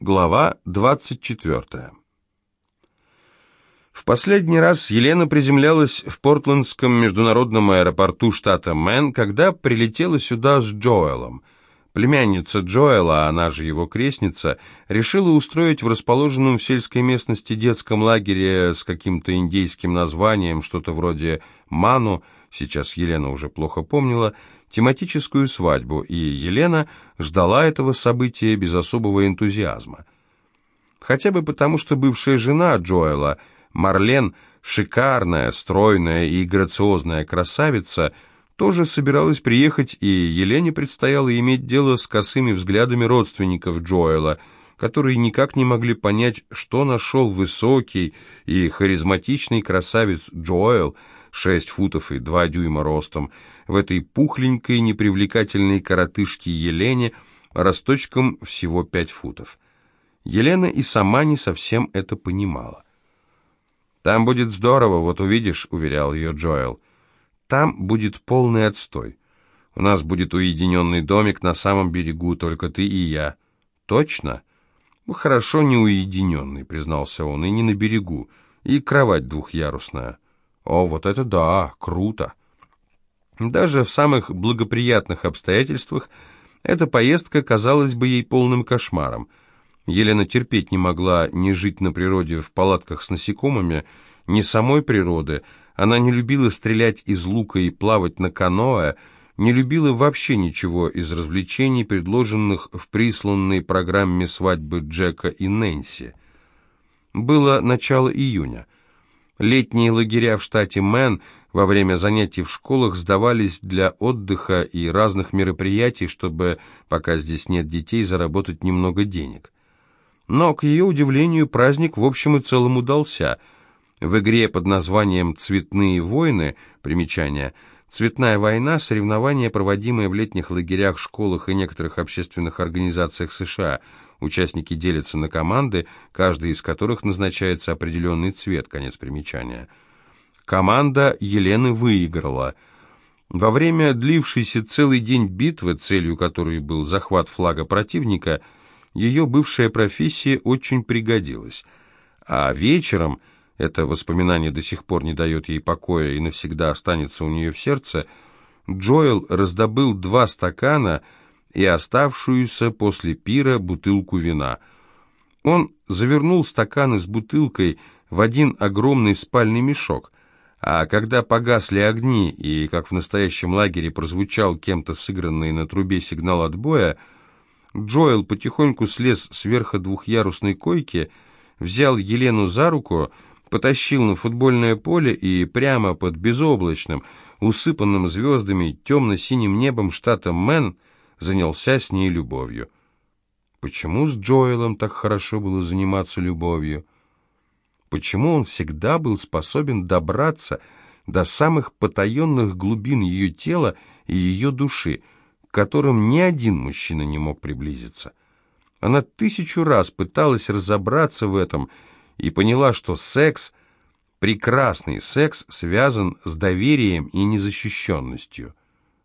Глава 24. В последний раз Елена приземлялась в Портландском международном аэропорту штата Мэн, когда прилетела сюда с Джоэлом. Племянница Джоэла, она же его крестница, решила устроить в расположенном в сельской местности детском лагере с каким-то индейским названием, что-то вроде «Ману», сейчас Елена уже плохо помнила, тематическую свадьбу, и Елена ждала этого события без особого энтузиазма. Хотя бы потому, что бывшая жена Джоэла, Марлен, шикарная, стройная и грациозная красавица, тоже собиралась приехать, и Елене предстояло иметь дело с косыми взглядами родственников Джоэла, которые никак не могли понять, что нашел высокий и харизматичный красавец Джоэл, 6 футов и 2 дюйма ростом, в этой пухленькой, непривлекательной коротышке Елене, росточком всего 5 футов. Елена и сама не совсем это понимала. «Там будет здорово, вот увидишь», — уверял ее Джоэл. «Там будет полный отстой. У нас будет уединенный домик на самом берегу, только ты и я». «Точно?» «Ну, хорошо не уединенный», — признался он, — «и не на берегу, и кровать двухъярусная». «О, вот это да, круто!» Даже в самых благоприятных обстоятельствах эта поездка казалась бы ей полным кошмаром. Елена терпеть не могла ни жить на природе в палатках с насекомыми, ни самой природы. Она не любила стрелять из лука и плавать на каноэ, не любила вообще ничего из развлечений, предложенных в присланной программе свадьбы Джека и Нэнси. Было начало июня. Летние лагеря в штате Мэн во время занятий в школах сдавались для отдыха и разных мероприятий, чтобы, пока здесь нет детей, заработать немного денег. Но, к ее удивлению, праздник в общем и целом удался. В игре под названием «Цветные войны» примечание «Цветная война» – соревнование, проводимое в летних лагерях, школах и некоторых общественных организациях США – Участники делятся на команды, каждая из которых назначается определенный цвет, конец примечания. Команда Елены выиграла. Во время длившейся целый день битвы, целью которой был захват флага противника, ее бывшая профессия очень пригодилась. А вечером, это воспоминание до сих пор не дает ей покоя и навсегда останется у нее в сердце, Джоэл раздобыл два стакана – и оставшуюся после пира бутылку вина. Он завернул стаканы с бутылкой в один огромный спальный мешок, а когда погасли огни и, как в настоящем лагере, прозвучал кем-то сыгранный на трубе сигнал отбоя, Джоэл потихоньку слез с верха двухъярусной койки, взял Елену за руку, потащил на футбольное поле и прямо под безоблачным, усыпанным звездами темно-синим небом штата Мэн занялся с ней любовью. Почему с Джоэлом так хорошо было заниматься любовью? Почему он всегда был способен добраться до самых потаенных глубин ее тела и ее души, к которым ни один мужчина не мог приблизиться? Она тысячу раз пыталась разобраться в этом и поняла, что секс, прекрасный секс, связан с доверием и незащищенностью.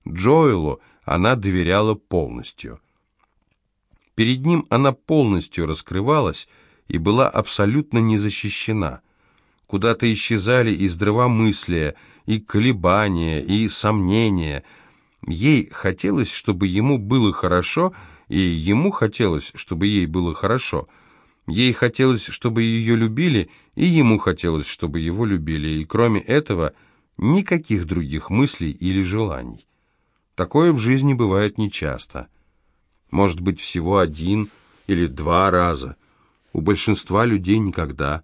Джоэлу – она доверяла полностью. Перед ним она полностью раскрывалась и была абсолютно не защищена. Куда-то исчезали и здравомыслие, и колебания, и сомнения. Ей хотелось, чтобы ему было хорошо, и ему хотелось, чтобы ей было хорошо. Ей хотелось, чтобы ее любили, и ему хотелось, чтобы его любили, и кроме этого никаких других мыслей или желаний. Такое в жизни бывает нечасто. Может быть, всего один или два раза. У большинства людей никогда.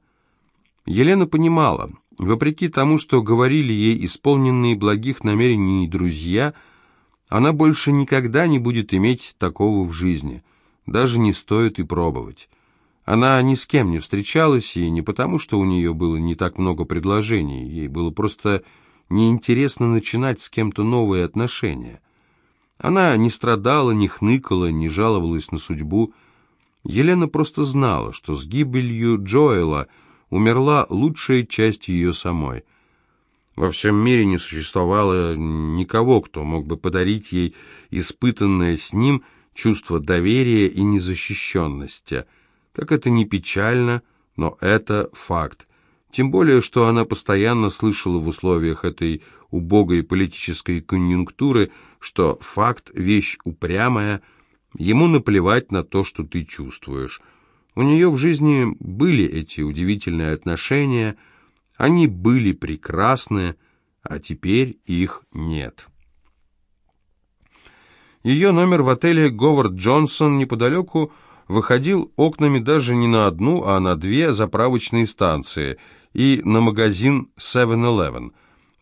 Елена понимала, вопреки тому, что говорили ей исполненные благих намерений друзья, она больше никогда не будет иметь такого в жизни. Даже не стоит и пробовать. Она ни с кем не встречалась, и не потому, что у нее было не так много предложений, ей было просто неинтересно начинать с кем-то новые отношения. Она не страдала, не хныкала, не жаловалась на судьбу. Елена просто знала, что с гибелью Джоэла умерла лучшая часть ее самой. Во всем мире не существовало никого, кто мог бы подарить ей испытанное с ним чувство доверия и незащищенности. Как это не печально, но это факт. Тем более, что она постоянно слышала в условиях этой убогой политической конъюнктуры, что факт – вещь упрямая, ему наплевать на то, что ты чувствуешь. У нее в жизни были эти удивительные отношения, они были прекрасны, а теперь их нет. Ее номер в отеле «Говард Джонсон» неподалеку выходил окнами даже не на одну, а на две заправочные станции и на магазин 7-Eleven.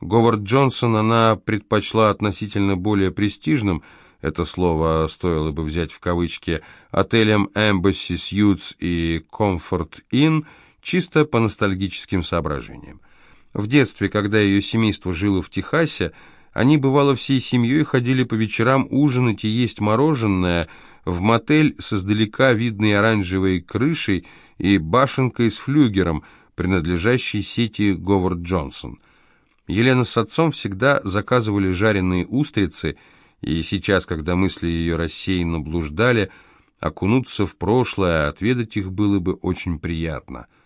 Говард Джонсон она предпочла относительно более престижным, это слово стоило бы взять в кавычки, отелям Embassy Suites и Comfort Inn, чисто по ностальгическим соображениям. В детстве, когда ее семейство жило в Техасе, они, бывало, всей семьей ходили по вечерам ужинать и есть мороженое в мотель с издалека видной оранжевой крышей и башенкой с флюгером, принадлежащей сети Говард Джонсон. Елена с отцом всегда заказывали жареные устрицы, и сейчас, когда мысли ее рассеянно блуждали, окунуться в прошлое, отведать их было бы очень приятно –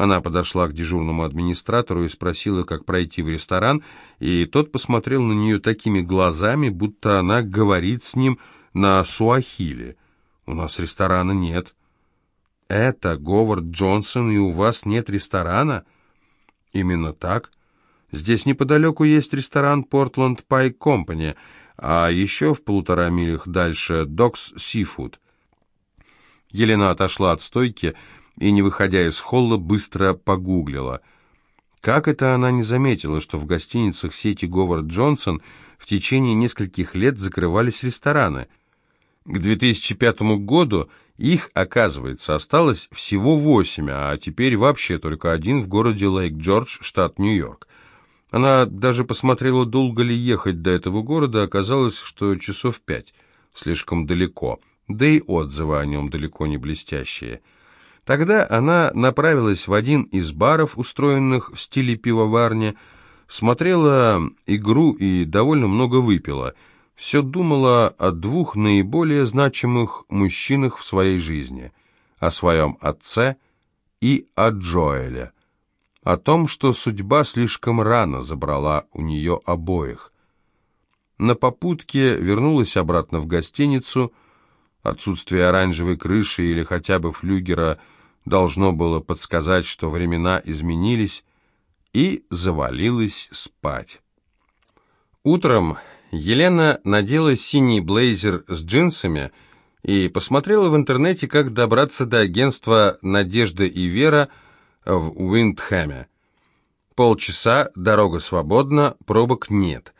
она подошла к дежурному администратору и спросила, как пройти в ресторан, и тот посмотрел на нее такими глазами, будто она говорит с ним на суахиле. «У нас ресторана нет». «Это Говард Джонсон, и у вас нет ресторана?» «Именно так. Здесь неподалеку есть ресторан Portland Pie Company, а еще в полутора милях дальше Докс Seafood». Елена отошла от стойки, и, не выходя из холла, быстро погуглила. Как это она не заметила, что в гостиницах сети Говард Джонсон в течение нескольких лет закрывались рестораны? К 2005 году их, оказывается, осталось всего восемь, а теперь вообще только один в городе Лейк-Джордж, штат Нью-Йорк. Она даже посмотрела, долго ли ехать до этого города, оказалось, что часов пять, слишком далеко, да и отзывы о нем далеко не блестящие. Тогда она направилась в один из баров, устроенных в стиле пивоварни, смотрела игру и довольно много выпила. Все думала о двух наиболее значимых мужчинах в своей жизни, о своем отце и о Джоэле, о том, что судьба слишком рано забрала у нее обоих. На попутке вернулась обратно в гостиницу, отсутствие оранжевой крыши или хотя бы флюгера – должно было подсказать, что времена изменились, и завалилась спать. Утром Елена надела синий блейзер с джинсами и посмотрела в интернете, как добраться до агентства «Надежда и Вера» в Уиндхэме. Полчаса, дорога свободна, пробок нет.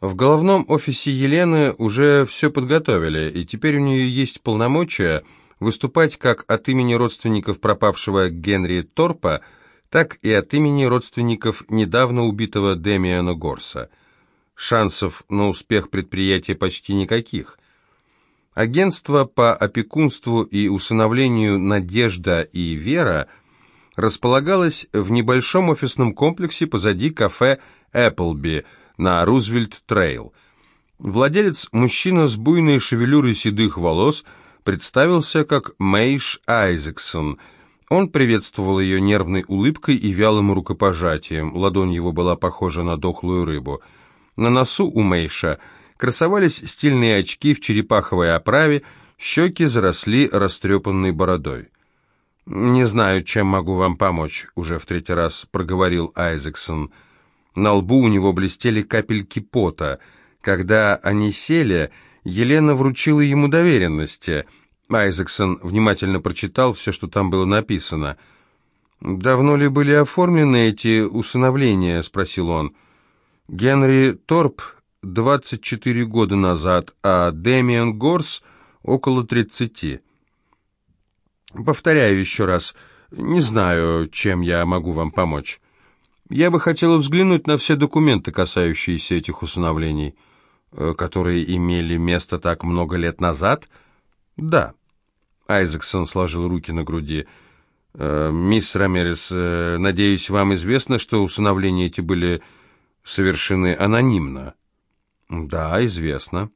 В головном офисе Елены уже все подготовили, и теперь у нее есть полномочия – выступать как от имени родственников пропавшего Генри Торпа, так и от имени родственников недавно убитого Демиана Горса. Шансов на успех предприятия почти никаких. Агентство по опекунству и усыновлению «Надежда» и «Вера» располагалось в небольшом офисном комплексе позади кафе «Эпплби» на Рузвельт-Трейл. Владелец, мужчина с буйной шевелюрой седых волос – представился как Мэйш Айзексон. Он приветствовал ее нервной улыбкой и вялым рукопожатием, ладонь его была похожа на дохлую рыбу. На носу у Мэйша красовались стильные очки в черепаховой оправе, щеки заросли растрепанной бородой. «Не знаю, чем могу вам помочь», — уже в третий раз проговорил Айзексон. На лбу у него блестели капельки пота. Когда они сели, Елена вручила ему доверенности. Айзексон внимательно прочитал все, что там было написано. «Давно ли были оформлены эти усыновления?» — спросил он. «Генри Торп 24 года назад, а Дэмиан Горс около 30. Повторяю еще раз, не знаю, чем я могу вам помочь. Я бы хотела взглянуть на все документы, касающиеся этих усыновлений». Э, которые имели место так много лет назад? Да. Айзексон сложил руки на груди. Э, «Мисс Рамерес, э, надеюсь, вам известно, что усыновления эти были совершены анонимно?» «Да, известно.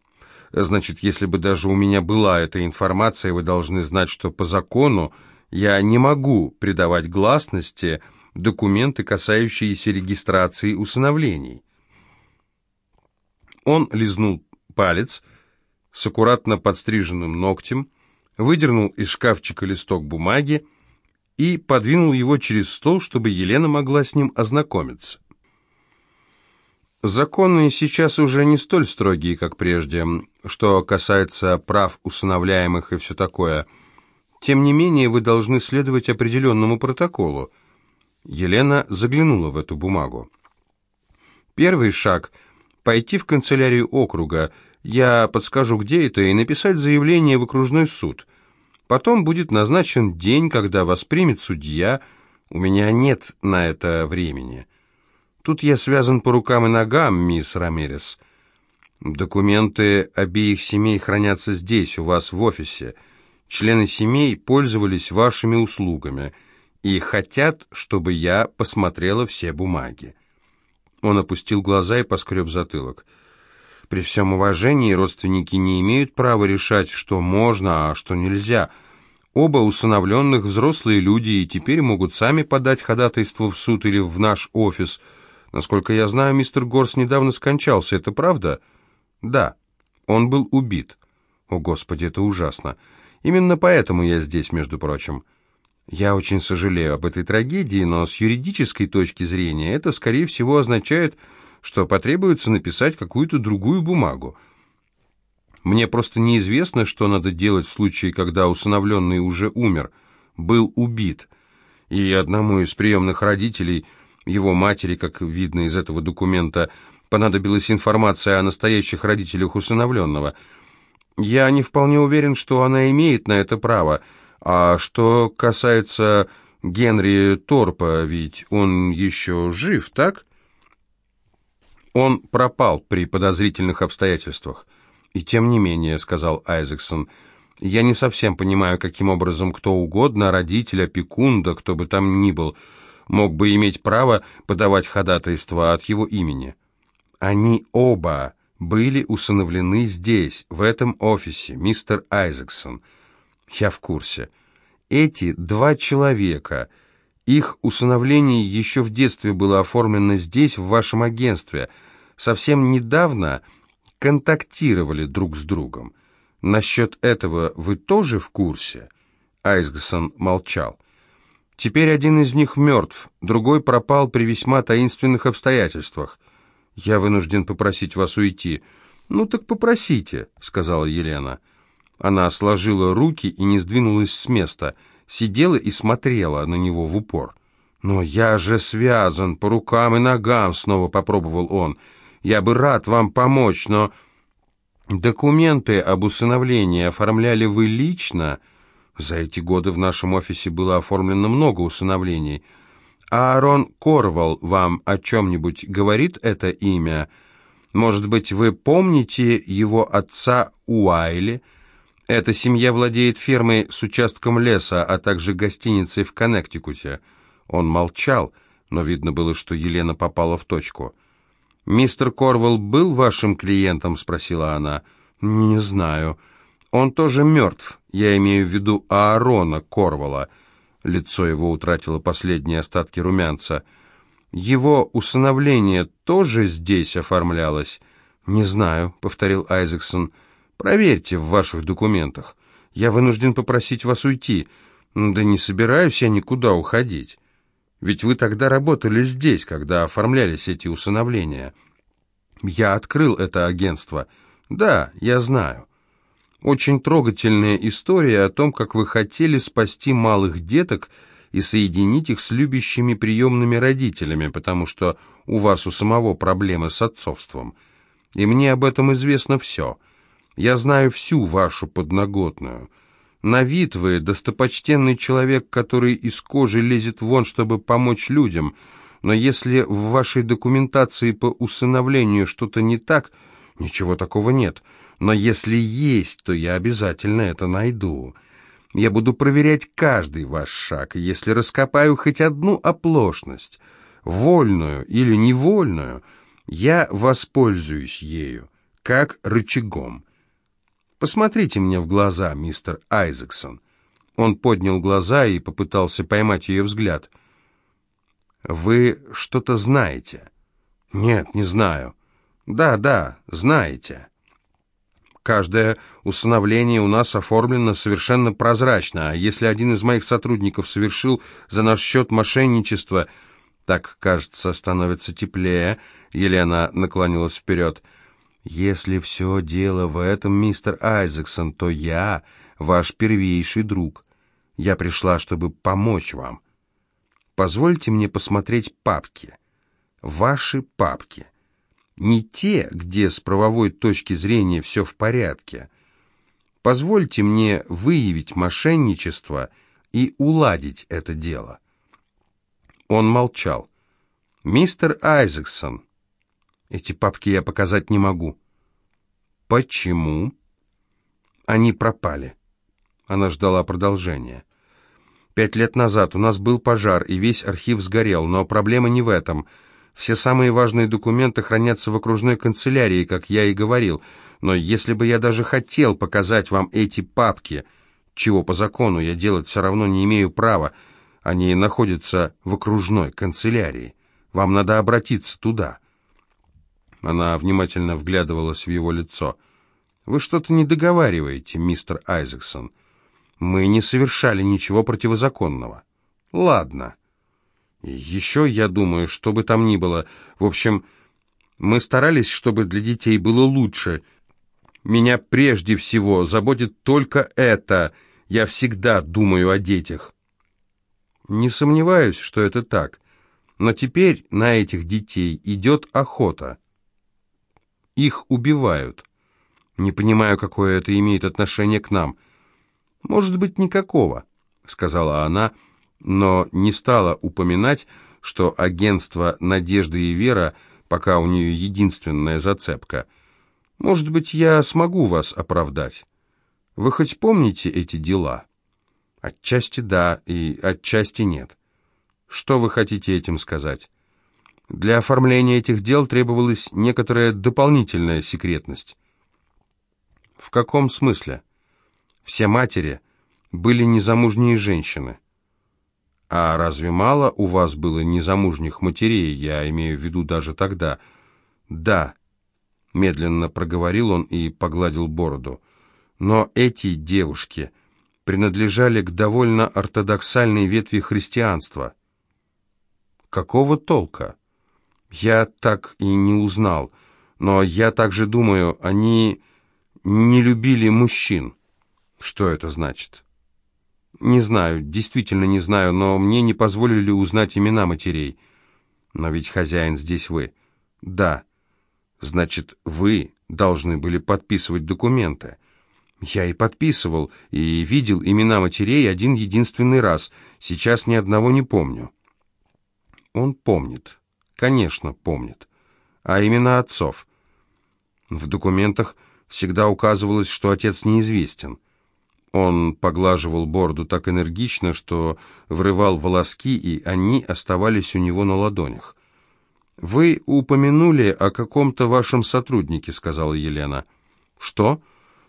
Значит, если бы даже у меня была эта информация, вы должны знать, что по закону я не могу придавать гласности документы, касающиеся регистрации усыновлений. Он лизнул палец с аккуратно подстриженным ногтем, выдернул из шкафчика листок бумаги и подвинул его через стол, чтобы Елена могла с ним ознакомиться. Законы сейчас уже не столь строгие, как прежде, что касается прав усыновляемых и все такое. Тем не менее, вы должны следовать определенному протоколу. Елена заглянула в эту бумагу. Первый шаг — пойти в канцелярию округа, я подскажу, где это, и написать заявление в окружной суд. Потом будет назначен день, когда воспримет судья. У меня нет на это времени». Тут я связан по рукам и ногам, мисс Рамирес. Документы обеих семей хранятся здесь, у вас в офисе. Члены семей пользовались вашими услугами и хотят, чтобы я посмотрела все бумаги. Он опустил глаза и поскреб затылок. При всем уважении родственники не имеют права решать, что можно, а что нельзя. Оба усыновленных взрослые люди и теперь могут сами подать ходатайство в суд или в наш офис – Насколько я знаю, мистер Горс недавно скончался, это правда? Да. Он был убит. О, Господи, это ужасно. Именно поэтому я здесь, между прочим. Я очень сожалею об этой трагедии, но с юридической точки зрения это, скорее всего, означает, что потребуется написать какую-то другую бумагу. Мне просто неизвестно, что надо делать в случае, когда усыновленный уже умер, был убит, и одному из приемных родителей – его матери, как видно из этого документа, понадобилась информация о настоящих родителях усыновленного. Я не вполне уверен, что она имеет на это право. А что касается Генри Торпа, ведь он еще жив, так? Он пропал при подозрительных обстоятельствах. И тем не менее, сказал Айзексон, я не совсем понимаю, каким образом кто угодно, родитель, опекун, да кто бы там ни был, мог бы иметь право подавать ходатайство от его имени. Они оба были усыновлены здесь, в этом офисе, мистер Айзексон. Я в курсе. Эти два человека, их усыновление еще в детстве было оформлено здесь, в вашем агентстве, совсем недавно контактировали друг с другом. Насчет этого вы тоже в курсе?» Айзексон молчал. Теперь один из них мертв, другой пропал при весьма таинственных обстоятельствах. Я вынужден попросить вас уйти. Ну так попросите, сказала Елена. Она сложила руки и не сдвинулась с места, сидела и смотрела на него в упор. «Но я же связан по рукам и ногам», — снова попробовал он. «Я бы рад вам помочь, но...» «Документы об усыновлении оформляли вы лично?» За эти годы в нашем офисе было оформлено много усыновлений. Аарон Корвал вам о чем-нибудь говорит это имя? Может быть, вы помните его отца Уайли? Эта семья владеет фермой с участком леса, а также гостиницей в Коннектикуте. Он молчал, но видно было, что Елена попала в точку. «Мистер Корвал был вашим клиентом?» — спросила она. «Не знаю». Он тоже мертв, я имею в виду Аарона Корвала. Лицо его утратило последние остатки румянца. Его усыновление тоже здесь оформлялось? Не знаю, повторил Айзексон. Проверьте в ваших документах. Я вынужден попросить вас уйти. Да не собираюсь я никуда уходить. Ведь вы тогда работали здесь, когда оформлялись эти усыновления. Я открыл это агентство. Да, я знаю. Очень трогательная история о том, как вы хотели спасти малых деток и соединить их с любящими приемными родителями, потому что у вас у самого проблемы с отцовством. И мне об этом известно все. Я знаю всю вашу подноготную. На вид вы достопочтенный человек, который из кожи лезет вон, чтобы помочь людям, но если в вашей документации по усыновлению что-то не так, ничего такого нет – но если есть, то я обязательно это найду. Я буду проверять каждый ваш шаг, и если раскопаю хоть одну оплошность, вольную или невольную, я воспользуюсь ею, как рычагом. Посмотрите мне в глаза, мистер Айзексон». Он поднял глаза и попытался поймать ее взгляд. «Вы что-то знаете?» «Нет, не знаю». «Да, да, знаете». Каждое усыновление у нас оформлено совершенно прозрачно, а если один из моих сотрудников совершил за наш счет мошенничество, так, кажется, становится теплее, Елена наклонилась вперед. Если все дело в этом, мистер Айзексон, то я ваш первейший друг. Я пришла, чтобы помочь вам. Позвольте мне посмотреть папки. Ваши папки. Не те, где с правовой точки зрения все в порядке. Позвольте мне выявить мошенничество и уладить это дело. Он молчал. «Мистер Айзексон, эти папки я показать не могу». «Почему?» «Они пропали». Она ждала продолжения. Пять лет назад у нас был пожар, и весь архив сгорел, но проблема не в этом. Все самые важные документы хранятся в окружной канцелярии, как я и говорил. Но если бы я даже хотел показать вам эти папки, чего по закону я делать все равно не имею права, они находятся в окружной канцелярии. Вам надо обратиться туда. Она внимательно вглядывалась в его лицо. «Вы что-то не договариваете, мистер Айзексон. Мы не совершали ничего противозаконного». «Ладно. Еще, я думаю, что бы там ни было. В общем, мы старались, чтобы для детей было лучше. Меня прежде всего заботит только это. Я всегда думаю о детях». «Не сомневаюсь, что это так. Но теперь на этих детей идет охота». Их убивают. Не понимаю, какое это имеет отношение к нам. Может быть, никакого, сказала она, но не стала упоминать, что агентство «Надежда и вера» пока у нее единственная зацепка. Может быть, я смогу вас оправдать. Вы хоть помните эти дела? Отчасти да, и отчасти нет. Что вы хотите этим сказать? Для оформления этих дел требовалась некоторая дополнительная секретность. В каком смысле? Все матери были незамужние женщины. А разве мало у вас было незамужних матерей, я имею в виду даже тогда? Да, медленно проговорил он и погладил бороду. Но эти девушки принадлежали к довольно ортодоксальной ветви христианства. Какого толка? Я так и не узнал. Но я также думаю, они не любили мужчин. Что это значит? Не знаю, действительно не знаю, но мне не позволили узнать имена матерей. Но ведь хозяин здесь вы. Да. Значит, вы должны были подписывать документы. Я и подписывал, и видел имена матерей один единственный раз. Сейчас ни одного не помню. Он помнит. Конечно, помнит. А имена отцов? В документах всегда указывалось, что отец неизвестен. Он поглаживал бороду так энергично, что врывал волоски, и они оставались у него на ладонях. «Вы упомянули о каком-то вашем сотруднике», — сказала Елена. «Что?»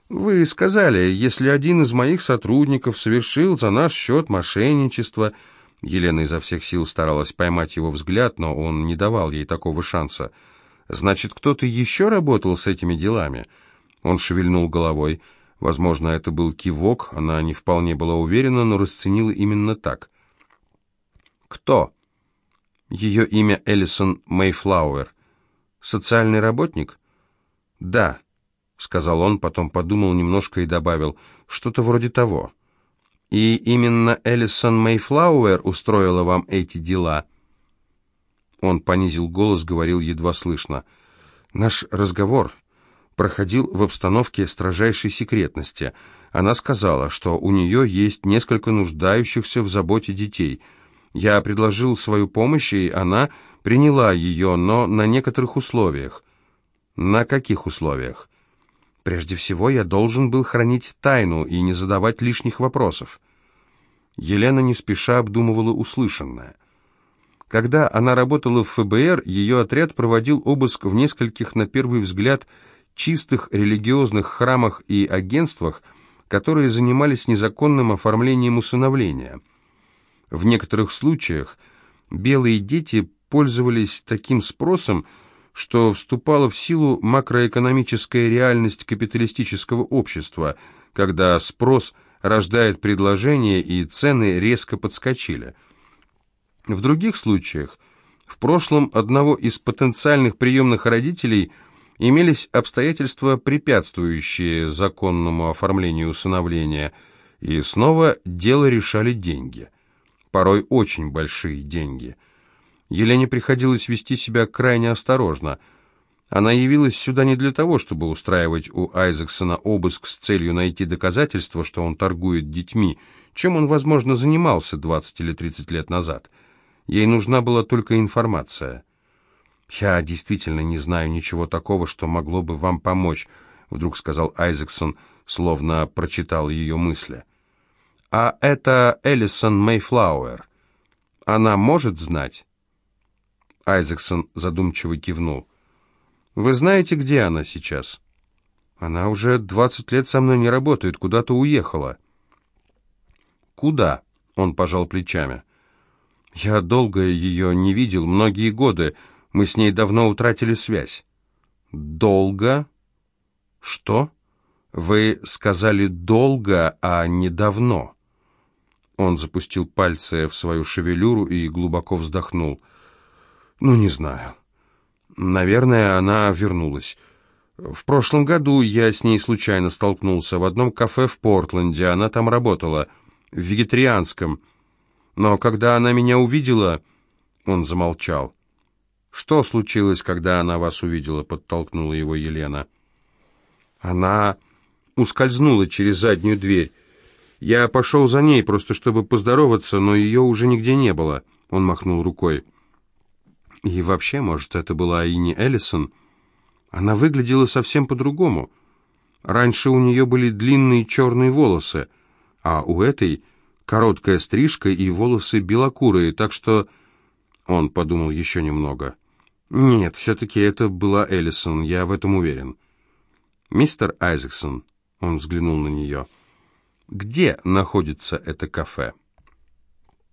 «Вы сказали, если один из моих сотрудников совершил за наш счет мошенничество...» Елена изо всех сил старалась поймать его взгляд, но он не давал ей такого шанса. «Значит, кто-то еще работал с этими делами?» Он шевельнул головой. Возможно, это был кивок, она не вполне была уверена, но расценила именно так. «Кто?» Ее имя Эллисон Мейфлауэр. «Социальный работник?» «Да», — сказал он, потом подумал немножко и добавил, «что-то вроде того». И именно Эллисон Мейфлауэр устроила вам эти дела?» Он понизил голос, говорил едва слышно. «Наш разговор проходил в обстановке строжайшей секретности. Она сказала, что у нее есть несколько нуждающихся в заботе детей. Я предложил свою помощь, и она приняла ее, но на некоторых условиях». «На каких условиях?» Прежде всего, я должен был хранить тайну и не задавать лишних вопросов. Елена не спеша обдумывала услышанное. Когда она работала в ФБР, ее отряд проводил обыск в нескольких, на первый взгляд, чистых религиозных храмах и агентствах, которые занимались незаконным оформлением усыновления. В некоторых случаях белые дети пользовались таким спросом, что вступала в силу макроэкономическая реальность капиталистического общества, когда спрос рождает предложение и цены резко подскочили. В других случаях, в прошлом одного из потенциальных приемных родителей имелись обстоятельства, препятствующие законному оформлению усыновления, и снова дело решали деньги. Порой очень большие деньги – Елене приходилось вести себя крайне осторожно. Она явилась сюда не для того, чтобы устраивать у Айзексона обыск с целью найти доказательства, что он торгует детьми, чем он, возможно, занимался 20 или 30 лет назад. Ей нужна была только информация. «Я действительно не знаю ничего такого, что могло бы вам помочь», — вдруг сказал Айзексон, словно прочитал ее мысли. «А это Элисон Мейфлауэр. Она может знать?» Айзексон задумчиво кивнул. «Вы знаете, где она сейчас?» «Она уже двадцать лет со мной не работает, куда-то уехала». «Куда?» — он пожал плечами. «Я долго ее не видел, многие годы. Мы с ней давно утратили связь». «Долго?» «Что?» «Вы сказали «долго», а не «давно». Он запустил пальцы в свою шевелюру и глубоко вздохнул. Ну, не знаю. Наверное, она вернулась. В прошлом году я с ней случайно столкнулся в одном кафе в Портленде. Она там работала, в вегетарианском. Но когда она меня увидела... Он замолчал. «Что случилось, когда она вас увидела?» — подтолкнула его Елена. Она ускользнула через заднюю дверь. Я пошел за ней, просто чтобы поздороваться, но ее уже нигде не было. Он махнул рукой. И вообще, может, это была и не Эллисон. Она выглядела совсем по-другому. Раньше у нее были длинные черные волосы, а у этой короткая стрижка и волосы белокурые, так что... Он подумал еще немного. Нет, все-таки это была Эллисон, я в этом уверен. «Мистер Айзексон», — он взглянул на нее, — «где находится это кафе?»